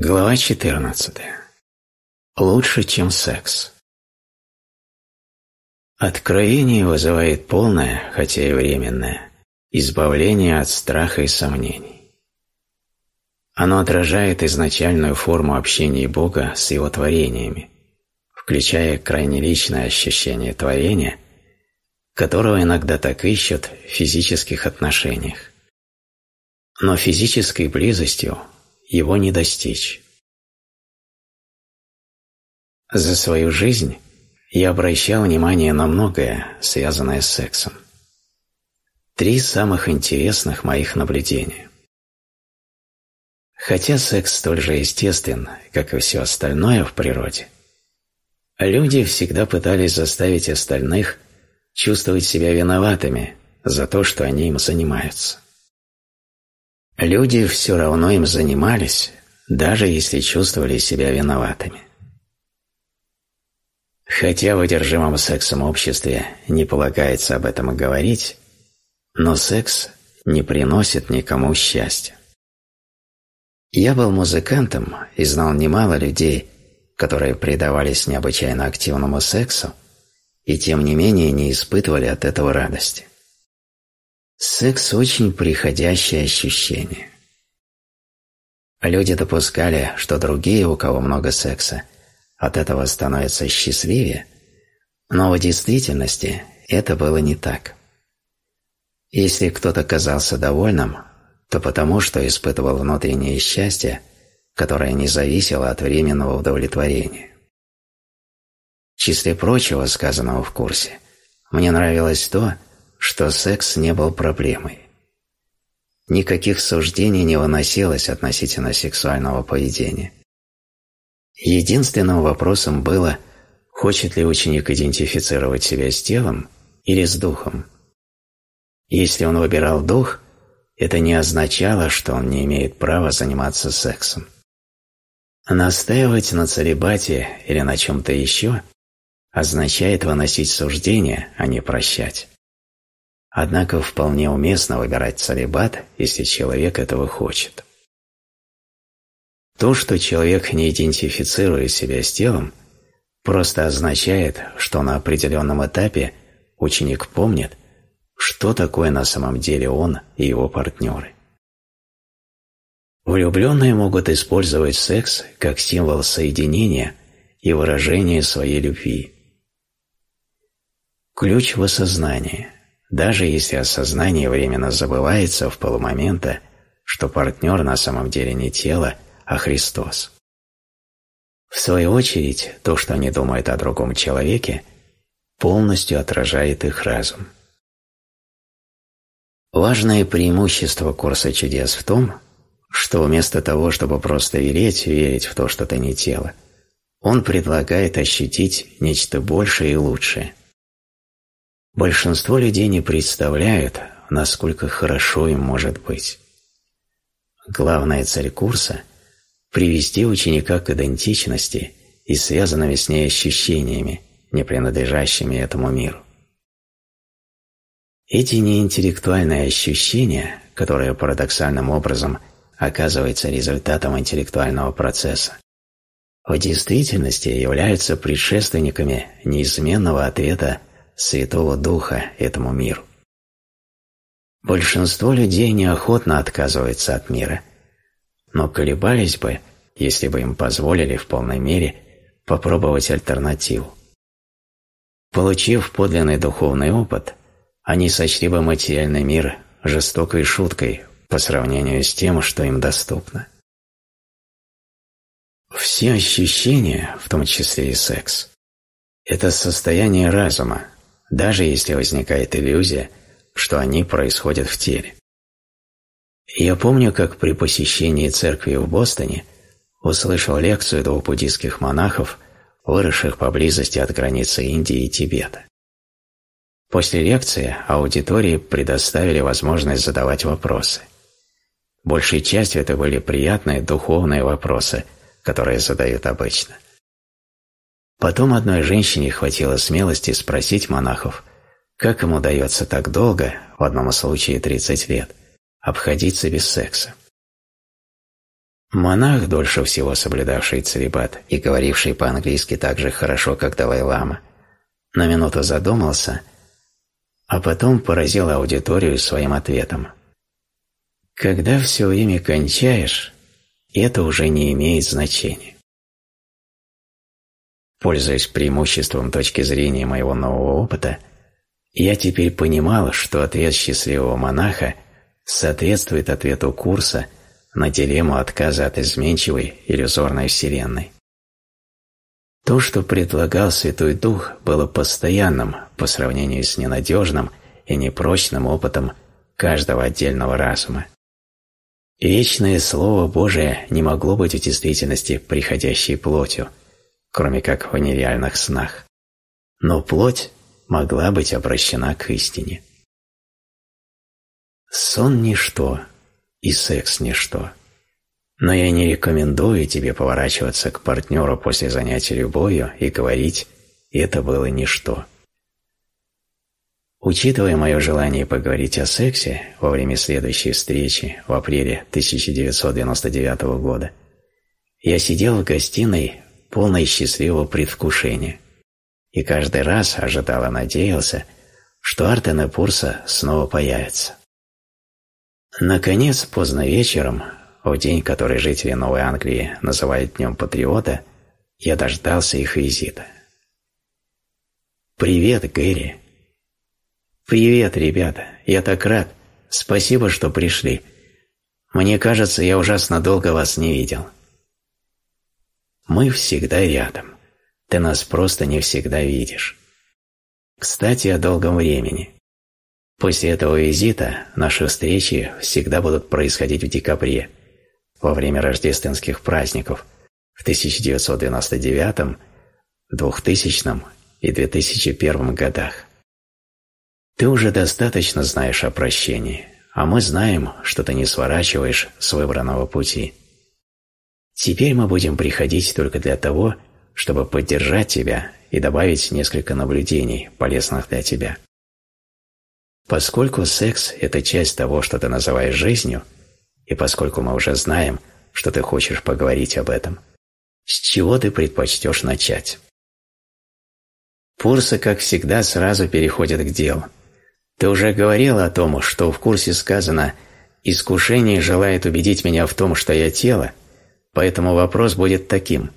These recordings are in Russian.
Глава 14. Лучше, чем секс. Откровение вызывает полное, хотя и временное, избавление от страха и сомнений. Оно отражает изначальную форму общения Бога с Его творениями, включая крайне личное ощущение творения, которого иногда так ищут в физических отношениях. Но физической близостью его не достичь. За свою жизнь я обращал внимание на многое, связанное с сексом. Три самых интересных моих наблюдения. Хотя секс столь же естествен, как и все остальное в природе, люди всегда пытались заставить остальных чувствовать себя виноватыми за то, что они им занимаются. Люди все равно им занимались, даже если чувствовали себя виноватыми. Хотя в одержимом сексом обществе не полагается об этом и говорить, но секс не приносит никому счастья. Я был музыкантом и знал немало людей, которые предавались необычайно активному сексу и тем не менее не испытывали от этого радости. Секс – очень приходящее ощущение. Люди допускали, что другие, у кого много секса, от этого становятся счастливее, но в действительности это было не так. Если кто-то казался довольным, то потому, что испытывал внутреннее счастье, которое не зависело от временного удовлетворения. В числе прочего, сказанного в курсе, мне нравилось то, что секс не был проблемой. Никаких суждений не выносилось относительно сексуального поведения. Единственным вопросом было, хочет ли ученик идентифицировать себя с телом или с духом. Если он выбирал дух, это не означало, что он не имеет права заниматься сексом. Настаивать на целебате или на чем-то еще означает выносить суждения, а не прощать. Однако вполне уместно выбирать целебат, если человек этого хочет. То, что человек не идентифицирует себя с телом, просто означает, что на определенном этапе ученик помнит, что такое на самом деле он и его партнеры. Влюбленные могут использовать секс как символ соединения и выражения своей любви. Ключ в осознании – даже если осознание временно забывается в полумомента, что партнер на самом деле не тело, а Христос. В свою очередь, то, что они думают о другом человеке, полностью отражает их разум. Важное преимущество курса чудес в том, что вместо того, чтобы просто верить, верить в то, что ты не тело, он предлагает ощутить нечто большее и лучшее, Большинство людей не представляют, насколько хорошо им может быть. Главная цель курса – привести ученика к идентичности и связанными с ней ощущениями, не принадлежащими этому миру. Эти неинтеллектуальные ощущения, которые парадоксальным образом оказываются результатом интеллектуального процесса, в действительности являются предшественниками неизменного ответа Святого Духа этому миру. Большинство людей неохотно отказывается от мира, но колебались бы, если бы им позволили в полной мере попробовать альтернативу. Получив подлинный духовный опыт, они сочли бы материальный мир жестокой шуткой по сравнению с тем, что им доступно. Все ощущения, в том числе и секс, это состояние разума, даже если возникает иллюзия, что они происходят в теле. Я помню, как при посещении церкви в Бостоне услышал лекцию двух буддийских монахов, выросших поблизости от границы Индии и Тибета. После лекции аудитории предоставили возможность задавать вопросы. Большей частью это были приятные духовные вопросы, которые задают обычно – Потом одной женщине хватило смелости спросить монахов, как им удается так долго, в одном случае 30 лет, обходиться без секса. Монах, дольше всего соблюдавший целебат и говоривший по-английски так же хорошо, как Далай-лама, на минуту задумался, а потом поразил аудиторию своим ответом. Когда все время кончаешь, это уже не имеет значения. Пользуясь преимуществом точки зрения моего нового опыта, я теперь понимал, что ответ счастливого монаха соответствует ответу курса на дилемму отказа от изменчивой иллюзорной вселенной. То, что предлагал Святой Дух, было постоянным по сравнению с ненадежным и непрочным опытом каждого отдельного разума. Вечное Слово Божие не могло быть в действительности приходящей плотью, кроме как в нереальных снах. Но плоть могла быть обращена к истине. Сон – ничто, и секс – ничто. Но я не рекомендую тебе поворачиваться к партнеру после занятия любовью и говорить «это было ничто». Учитывая мое желание поговорить о сексе во время следующей встречи в апреле 1999 года, я сидел в гостиной полной счастливого предвкушения и каждый раз ожидал и надеялся, что Артен и Пурса снова появятся. Наконец, поздно вечером, в день, который жители Новой Англии называют Днем Патриота, я дождался их визита. «Привет, Гэри!» «Привет, ребята! Я так рад! Спасибо, что пришли! Мне кажется, я ужасно долго вас не видел!» Мы всегда рядом. Ты нас просто не всегда видишь. Кстати, о долгом времени. После этого визита наши встречи всегда будут происходить в декабре, во время рождественских праздников в 1999, 2000 и 2001 годах. Ты уже достаточно знаешь о прощении, а мы знаем, что ты не сворачиваешь с выбранного пути. Теперь мы будем приходить только для того, чтобы поддержать тебя и добавить несколько наблюдений, полезных для тебя. Поскольку секс – это часть того, что ты называешь жизнью, и поскольку мы уже знаем, что ты хочешь поговорить об этом, с чего ты предпочтешь начать? Пурса, как всегда, сразу переходит к делу. Ты уже говорил о том, что в курсе сказано «искушение желает убедить меня в том, что я тело», Поэтому вопрос будет таким.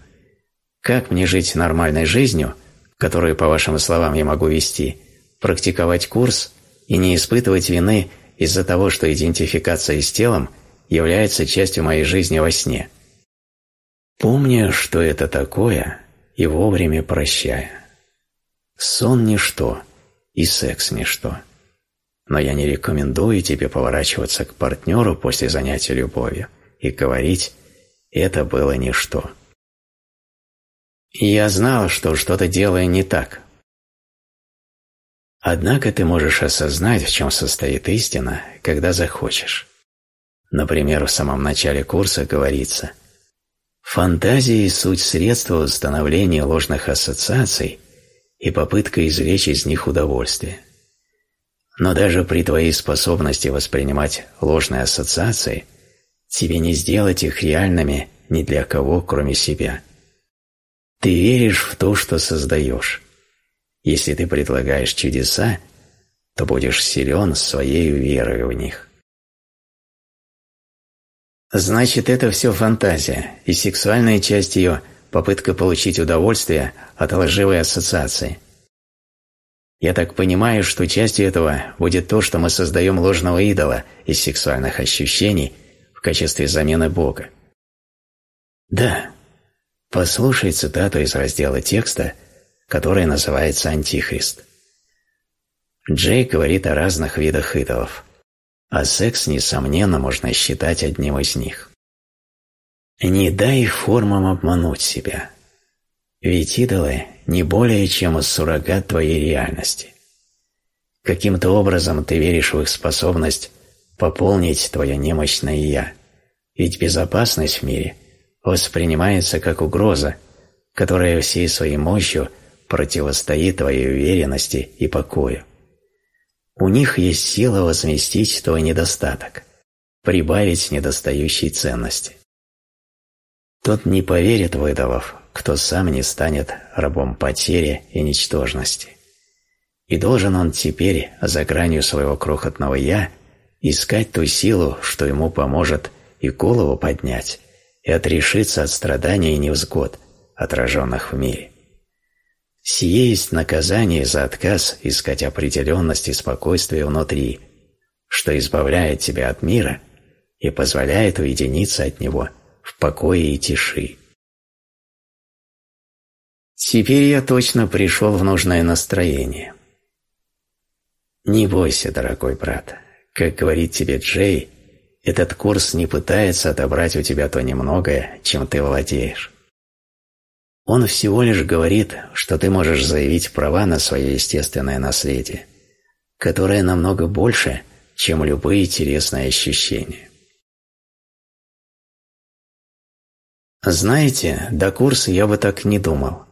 Как мне жить нормальной жизнью, которую, по вашим словам, я могу вести, практиковать курс и не испытывать вины из-за того, что идентификация с телом является частью моей жизни во сне? Помня, что это такое, и вовремя прощая. Сон – ничто, и секс – ничто. Но я не рекомендую тебе поворачиваться к партнеру после занятия любовью и говорить это было ничто. я знал, что что-то делаю не так. Однако ты можешь осознать, в чем состоит истина, когда захочешь. Например, в самом начале курса говорится «Фантазии – суть средства установления ложных ассоциаций и попытка извлечь из них удовольствие». Но даже при твоей способности воспринимать ложные ассоциации – тебе не сделать их реальными ни для кого, кроме себя. Ты веришь в то, что создаешь. Если ты предлагаешь чудеса, то будешь силен своей верой в них. Значит, это все фантазия, и сексуальная часть ее – попытка получить удовольствие от лживой ассоциации. Я так понимаю, что частью этого будет то, что мы создаем ложного идола из сексуальных ощущений в качестве замены Бога. Да, послушай цитату из раздела текста, который называется «Антихрист». Джей говорит о разных видах идолов, а секс, несомненно, можно считать одним из них. Не дай формам обмануть себя, ведь идолы не более чем суррогат твоей реальности. Каким-то образом ты веришь в их способность пополнить твое немощное «я». Ведь безопасность в мире воспринимается как угроза, которая всей своей мощью противостоит твоей уверенности и покою. У них есть сила возместить твой недостаток, прибавить недостающей ценности. Тот не поверит в кто сам не станет рабом потери и ничтожности. И должен он теперь, за гранью своего крохотного «я», искать ту силу, что ему поможет и голову поднять, и отрешиться от страданий и невзгод, отраженных в мире. Сие есть наказание за отказ искать определенность и спокойствие внутри, что избавляет тебя от мира и позволяет уединиться от него в покое и тиши. Теперь я точно пришел в нужное настроение. Не бойся, дорогой брат. Как говорит тебе Джей, этот курс не пытается отобрать у тебя то немногое, чем ты владеешь. Он всего лишь говорит, что ты можешь заявить права на свое естественное наследие, которое намного больше, чем любые телесные ощущения. Знаете, до курса я бы так не думал.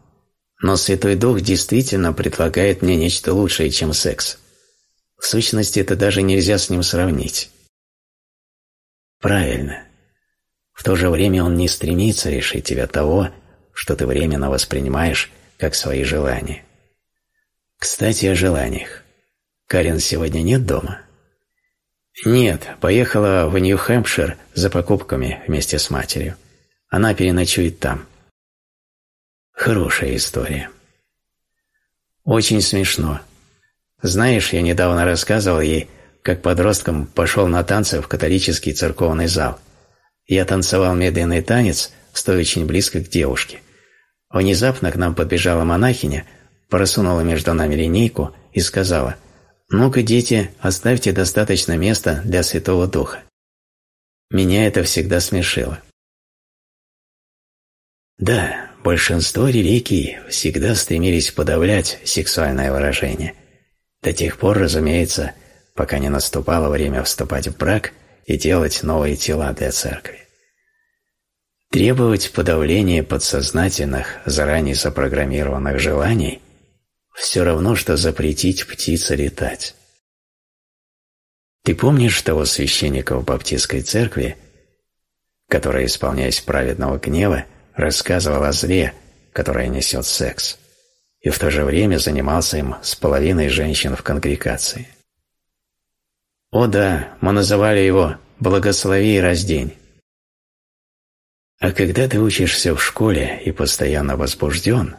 Но Святой Дух действительно предлагает мне нечто лучшее, чем секс. В сущности, это даже нельзя с ним сравнить. Правильно. В то же время он не стремится решить тебя того, что ты временно воспринимаешь как свои желания. Кстати, о желаниях. Карен сегодня нет дома? Нет, поехала в Нью-Хэмпшир за покупками вместе с матерью. Она переночует там. Хорошая история. Очень смешно. Знаешь, я недавно рассказывал ей, как подростком пошел на танцы в католический церковный зал. Я танцевал медленный танец, стоя очень близко к девушке. Внезапно к нам подбежала монахиня, просунула между нами линейку и сказала «Ну-ка, дети, оставьте достаточно места для Святого Духа». Меня это всегда смешило. Да, большинство религий всегда стремились подавлять сексуальное выражение. До тех пор, разумеется, пока не наступало время вступать в брак и делать новые тела для церкви. Требовать подавления подсознательных, заранее запрограммированных желаний – все равно, что запретить птице летать. Ты помнишь того священника в Баптистской церкви, который, исполняясь праведного гнева, рассказывал о зле, которое несет секс, и в то же время занимался им с половиной женщин в конгрегации? О да, мы называли его «благослови и раздень». А когда ты учишься в школе и постоянно возбужден,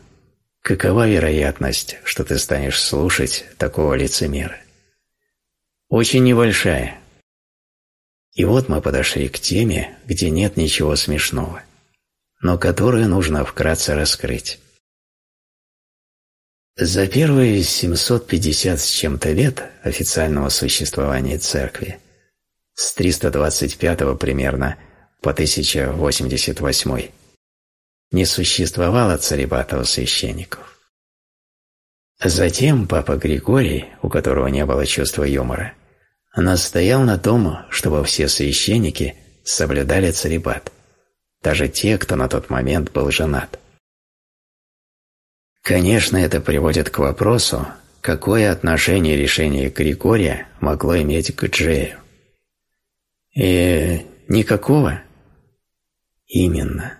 какова вероятность, что ты станешь слушать такого лицемера? Очень небольшая. И вот мы подошли к теме, где нет ничего смешного, но которую нужно вкратце раскрыть. За первые 750 с чем-то лет официального существования церкви, с 325 примерно по 1088 не существовало царибата у священников. Затем папа Григорий, у которого не было чувства юмора, настоял на том, чтобы все священники соблюдали царибат, даже те, кто на тот момент был женат. Конечно, это приводит к вопросу, какое отношение решение Григория могло иметь к Джею. И никакого. Именно.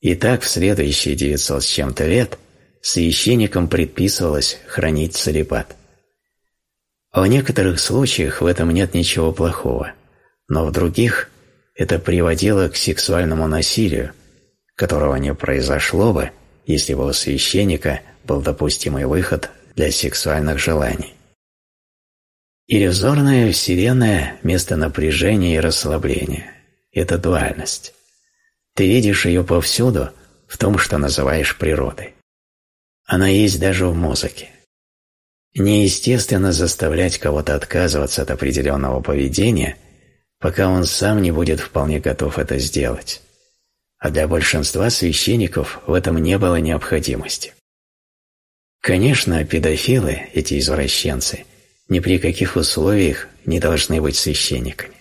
Итак, в следующие 900 с чем-то лет священникам предписывалось хранить целебат. В некоторых случаях в этом нет ничего плохого, но в других это приводило к сексуальному насилию, которого не произошло бы, если бы у священника был допустимый выход для сексуальных желаний. Иллюзорная вселенная – место напряжения и расслабления. Это дуальность. Ты видишь ее повсюду, в том, что называешь природой. Она есть даже в музыке. Неестественно заставлять кого-то отказываться от определенного поведения, пока он сам не будет вполне готов это сделать. А для большинства священников в этом не было необходимости. Конечно, педофилы, эти извращенцы, ни при каких условиях не должны быть священниками.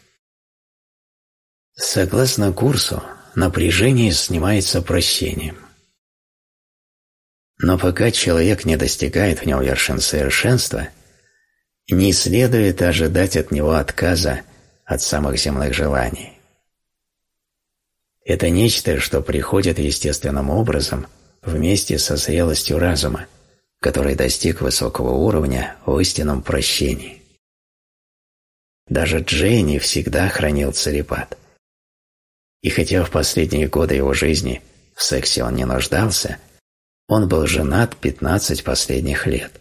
Согласно курсу, напряжение снимается прощением. Но пока человек не достигает в нем вершин совершенства, не следует ожидать от него отказа от самых земных желаний. Это нечто, что приходит естественным образом вместе со зрелостью разума, который достиг высокого уровня в истинном прощении. Даже Джейни всегда хранил целебат. И хотя в последние годы его жизни в сексе он не нуждался, он был женат 15 последних лет.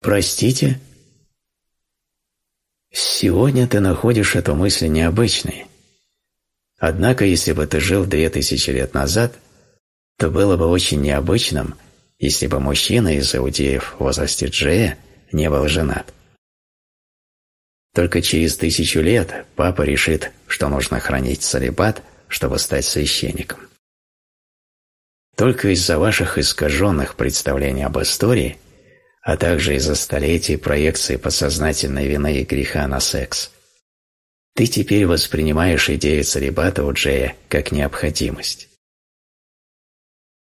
«Простите?» Сегодня ты находишь эту мысль необычной. Однако, если бы ты жил две тысячи лет назад, то было бы очень необычным, если бы мужчина из иудеев в возрасте Джея не был женат. Только через тысячу лет папа решит, что нужно хранить целебат, чтобы стать священником. Только из-за ваших искаженных представлений об истории – а также из-за столетий проекции подсознательной вины и греха на секс. Ты теперь воспринимаешь идею целебата у Джея как необходимость.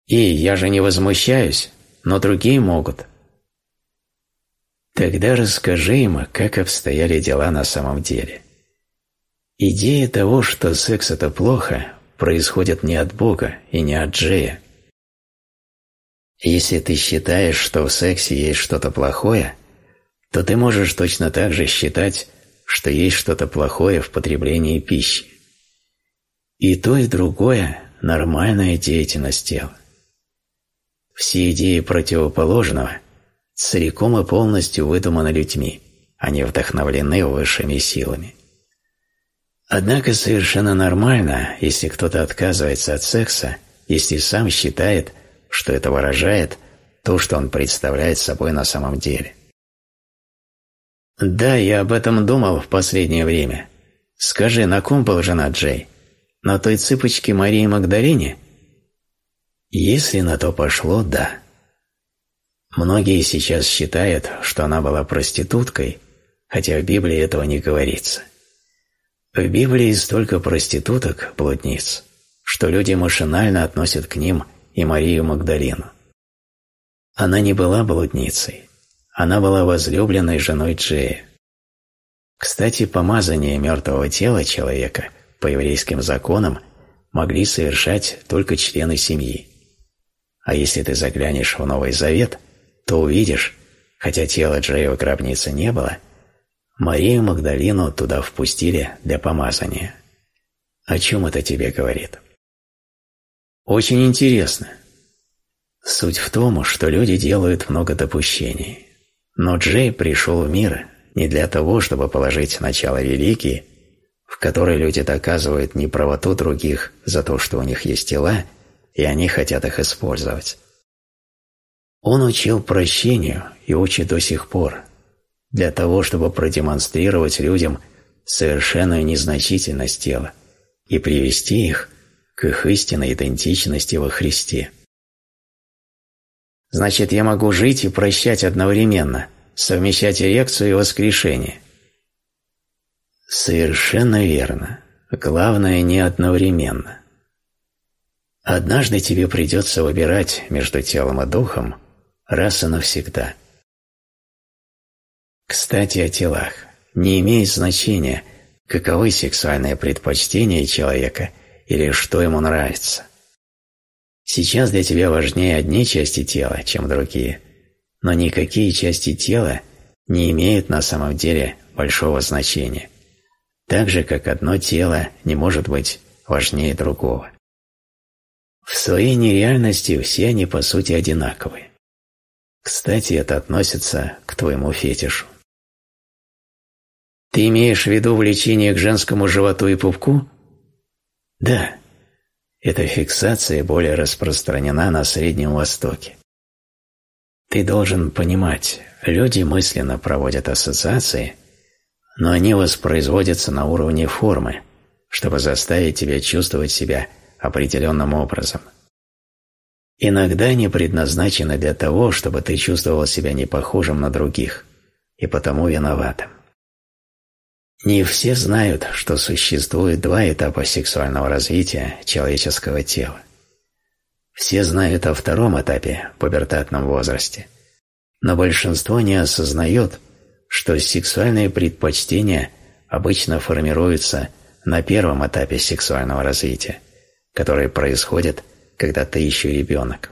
И я же не возмущаюсь, но другие могут. Тогда расскажи им, как обстояли дела на самом деле. Идея того, что секс – это плохо, происходит не от Бога и не от Джея, если ты считаешь, что в сексе есть что-то плохое, то ты можешь точно так же считать, что есть что-то плохое в потреблении пищи. И то, и другое – нормальная деятельность тела. Все идеи противоположного целиком и полностью выдуманы людьми, они вдохновлены высшими силами. Однако совершенно нормально, если кто-то отказывается от секса, если сам считает, что это выражает то, что он представляет собой на самом деле. «Да, я об этом думал в последнее время. Скажи, на ком был жена Джей? На той цыпочке Марии Магдалине?» Если на то пошло, да. Многие сейчас считают, что она была проституткой, хотя в Библии этого не говорится. В Библии столько проституток, блудниц, что люди машинально относят к ним – и Марию Магдалину. Она не была блудницей, она была возлюбленной женой Джея. Кстати, помазание мертвого тела человека по еврейским законам могли совершать только члены семьи. А если ты заглянешь в Новый Завет, то увидишь, хотя тела Джея в гробнице не было, Марию Магдалину туда впустили для помазания. О чем это тебе говорит? Очень интересно. Суть в том, что люди делают много допущений. Но Джей пришел в мир не для того, чтобы положить начало религии, в которой люди доказывают неправоту других за то, что у них есть тела, и они хотят их использовать. Он учил прощению и учит до сих пор, для того, чтобы продемонстрировать людям совершенную незначительность тела и привести их к их истинной идентичности во Христе. Значит, я могу жить и прощать одновременно, совмещать эрекцию и воскрешение. Совершенно верно. Главное не одновременно. Однажды тебе придется выбирать между телом и духом раз и навсегда. Кстати, о телах. Не имеет значения, каковы сексуальные предпочтения человека или что ему нравится. Сейчас для тебя важнее одни части тела, чем другие, но никакие части тела не имеют на самом деле большого значения, так же, как одно тело не может быть важнее другого. В своей нереальности все они по сути одинаковые. Кстати, это относится к твоему фетишу. Ты имеешь в виду влечение к женскому животу и пупку? Да, эта фиксация более распространена на Среднем Востоке. Ты должен понимать, люди мысленно проводят ассоциации, но они воспроизводятся на уровне формы, чтобы заставить тебя чувствовать себя определенным образом. Иногда они предназначены для того, чтобы ты чувствовал себя не похожим на других и потому виноватым. Не все знают, что существует два этапа сексуального развития человеческого тела. Все знают о втором этапе, пубертатном возрасте, но большинство не осознает, что сексуальные предпочтения обычно формируются на первом этапе сексуального развития, который происходит, когда ты еще ребенок.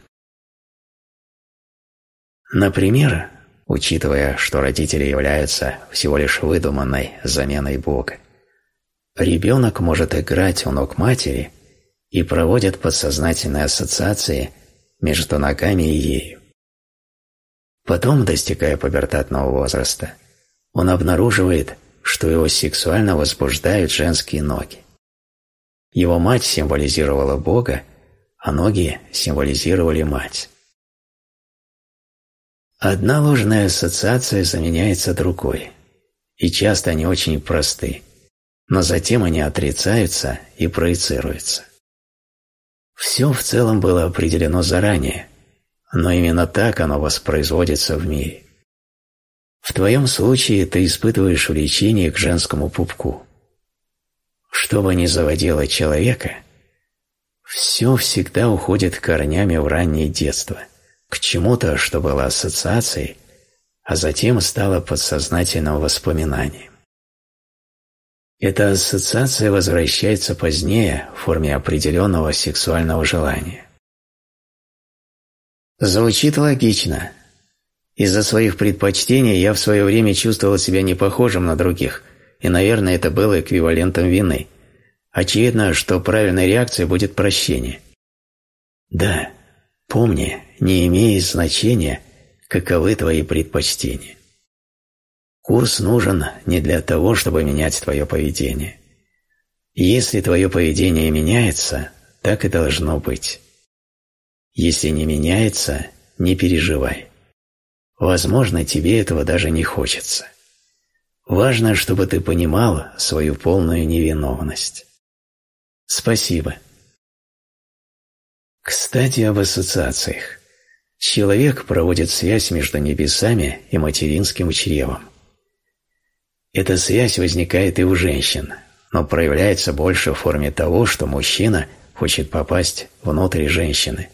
Например, учитывая, что родители являются всего лишь выдуманной заменой Бога, ребенок может играть у ног матери и проводит подсознательные ассоциации между ногами и ею. Потом, достигая пубертатного возраста, он обнаруживает, что его сексуально возбуждают женские ноги. Его мать символизировала Бога, а ноги символизировали мать. Одна ложная ассоциация заменяется другой, и часто они очень просты, но затем они отрицаются и проецируются. Все в целом было определено заранее, но именно так оно воспроизводится в мире. В твоем случае ты испытываешь влечение к женскому пупку. Что бы ни заводило человека, все всегда уходит корнями в раннее детство, к чему-то, что было ассоциацией, а затем стало подсознательным воспоминанием. Эта ассоциация возвращается позднее в форме определенного сексуального желания. Звучит логично. Из-за своих предпочтений я в свое время чувствовал себя не похожим на других, и, наверное, это было эквивалентом вины. Очевидно, что правильной реакцией будет прощение. Да, помни, не имеет значения, каковы твои предпочтения. Курс нужен не для того, чтобы менять твое поведение. Если твое поведение меняется, так и должно быть. Если не меняется, не переживай. Возможно, тебе этого даже не хочется. Важно, чтобы ты понимал свою полную невиновность. Спасибо. Кстати, об ассоциациях. Человек проводит связь между небесами и материнским чревом. Эта связь возникает и у женщин, но проявляется больше в форме того, что мужчина хочет попасть внутрь женщины,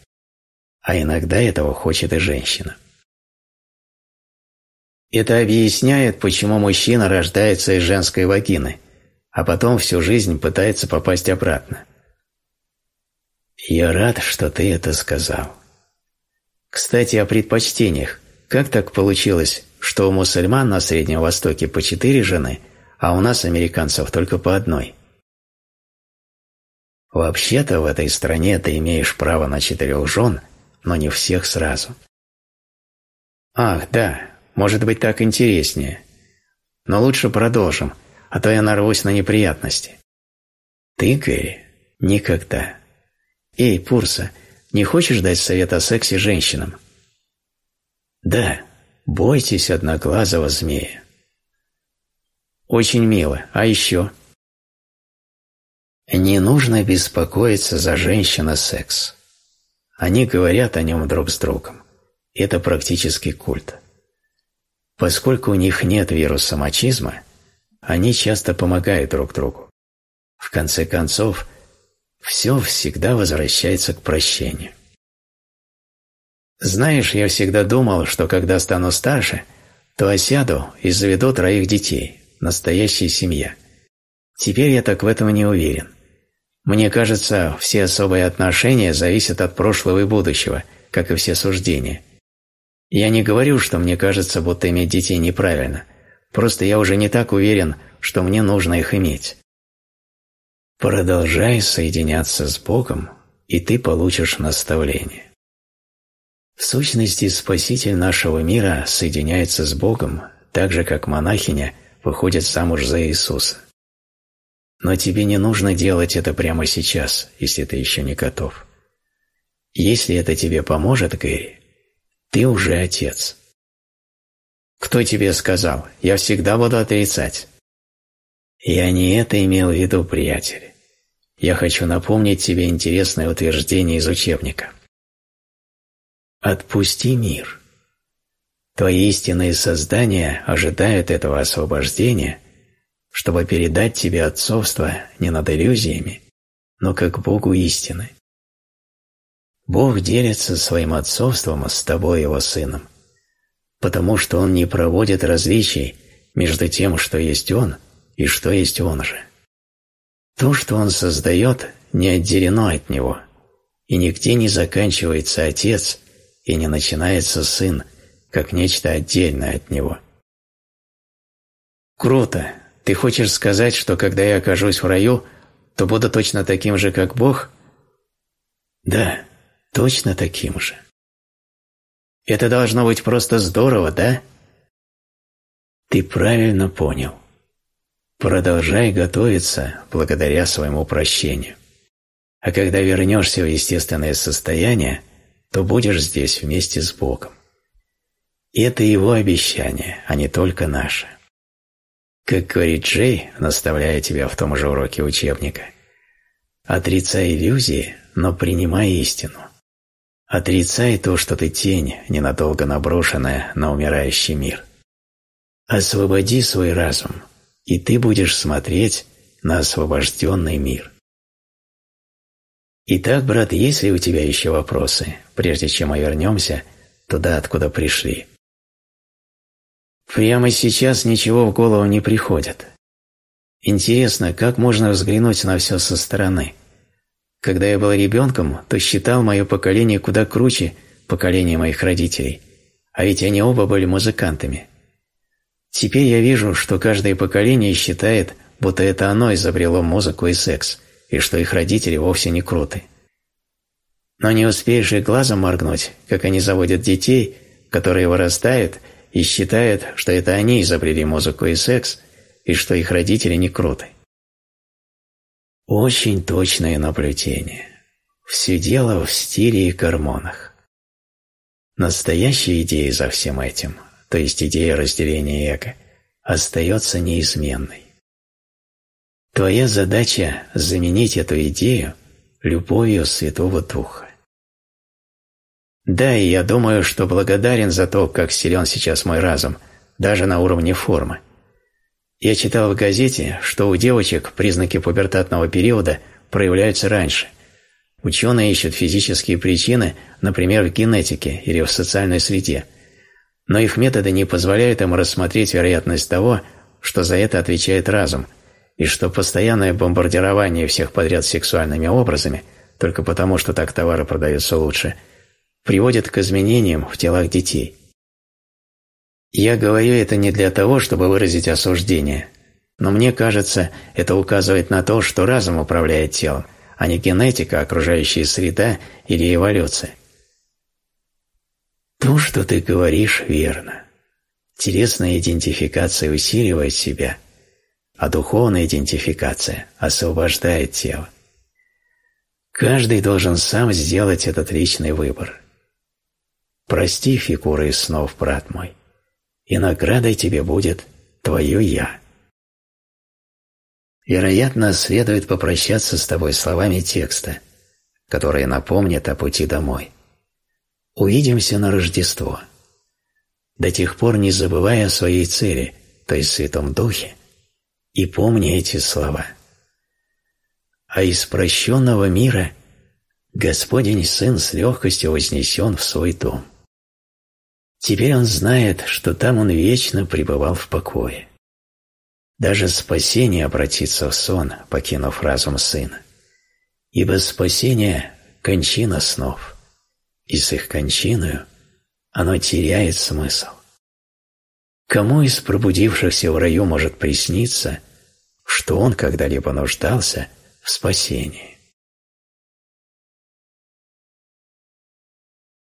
а иногда этого хочет и женщина. Это объясняет, почему мужчина рождается из женской вагины, а потом всю жизнь пытается попасть обратно. Я рад, что ты это сказал. Кстати, о предпочтениях. Как так получилось, что у мусульман на Среднем Востоке по четыре жены, а у нас, американцев, только по одной? Вообще-то в этой стране ты имеешь право на четырех жен – но не всех сразу. Ах, да, может быть так интереснее. Но лучше продолжим, а то я нарвусь на неприятности. Ты, Гэри, никогда. Эй, Пурса, не хочешь дать совет о сексе женщинам? Да, бойтесь одноглазого змея. Очень мило. А еще? Не нужно беспокоиться за женщина-секс. Они говорят о нем друг с другом. Это практически культ. Поскольку у них нет вируса мачизма, они часто помогают друг другу. В конце концов, все всегда возвращается к прощению. Знаешь, я всегда думал, что когда стану старше, то осяду и заведу троих детей, настоящая семья. Теперь я так в этом не уверен. Мне кажется, все особые отношения зависят от прошлого и будущего, как и все суждения. Я не говорю, что мне кажется, будто иметь детей неправильно. Просто я уже не так уверен, что мне нужно их иметь. Продолжай соединяться с Богом, и ты получишь наставление. В сущности, Спаситель нашего мира соединяется с Богом, так же, как монахиня выходит замуж за Иисуса. Но тебе не нужно делать это прямо сейчас, если ты еще не готов. Если это тебе поможет, Гэри, ты уже отец. Кто тебе сказал? Я всегда буду отрицать. Я не это имел в виду, приятель. Я хочу напомнить тебе интересное утверждение из учебника. Отпусти мир. Твои истинные создания ожидают этого освобождения чтобы передать тебе отцовство не над иллюзиями, но как Богу истины. Бог делится своим отцовством с тобой его сыном, потому что Он не проводит различий между тем, что есть Он и что есть Он же. То, что он создает, не отделено от него, и нигде не заканчивается Отец и не начинается Сын, как нечто отдельное от него. Круто! Ты хочешь сказать, что когда я окажусь в раю, то буду точно таким же, как Бог? Да, точно таким же. Это должно быть просто здорово, да? Ты правильно понял. Продолжай готовиться благодаря своему прощению. А когда вернешься в естественное состояние, то будешь здесь вместе с Богом. И это Его обещание, а не только наше. Как говорит Джей, наставляя тебя в том же уроке учебника, отрицай иллюзии, но принимай истину. Отрицай то, что ты тень, ненадолго наброшенная на умирающий мир. Освободи свой разум, и ты будешь смотреть на освобожденный мир. Итак, брат, есть ли у тебя еще вопросы, прежде чем мы вернемся туда, откуда пришли? Прямо сейчас ничего в голову не приходит. Интересно, как можно взглянуть на все со стороны? Когда я был ребенком, то считал мое поколение куда круче поколения моих родителей, а ведь они оба были музыкантами. Теперь я вижу, что каждое поколение считает, будто это оно изобрело музыку и секс, и что их родители вовсе не круты. Но не успеешь и глазом моргнуть, как они заводят детей, которые вырастают – и считают, что это они изобрели музыку и секс, и что их родители не круты. Очень точное наблюдение. Все дело в стиле и гормонах. Настоящая идея за всем этим, то есть идея разделения эго, остается неизменной. Твоя задача – заменить эту идею любовью Святого Духа. Да, и я думаю, что благодарен за то, как силен сейчас мой разум, даже на уровне формы. Я читал в газете, что у девочек признаки пубертатного периода проявляются раньше. Ученые ищут физические причины, например, в генетике или в социальной среде. Но их методы не позволяют им рассмотреть вероятность того, что за это отвечает разум, и что постоянное бомбардирование всех подряд сексуальными образами, только потому, что так товары продаются лучше – приводит к изменениям в телах детей. Я говорю это не для того, чтобы выразить осуждение, но мне кажется, это указывает на то, что разум управляет телом, а не генетика, окружающая среда или эволюция. То, что ты говоришь, верно. Телесная идентификация усиливает себя, а духовная идентификация освобождает тело. Каждый должен сам сделать этот личный выбор. Прости фигуры снов, брат мой, и наградой тебе будет твое «Я». Вероятно, следует попрощаться с тобой словами текста, которые напомнят о пути домой. Увидимся на Рождество. До тех пор не забывай о своей цели, то есть Святом Духе, и помни эти слова. А из прощенного мира Господень Сын с легкостью вознесен в свой дом. Теперь он знает, что там он вечно пребывал в покое. Даже спасение обратится в сон, покинув разум сына. Ибо спасение – кончина снов, и с их кончиною оно теряет смысл. Кому из пробудившихся в раю может присниться, что он когда-либо нуждался в спасении?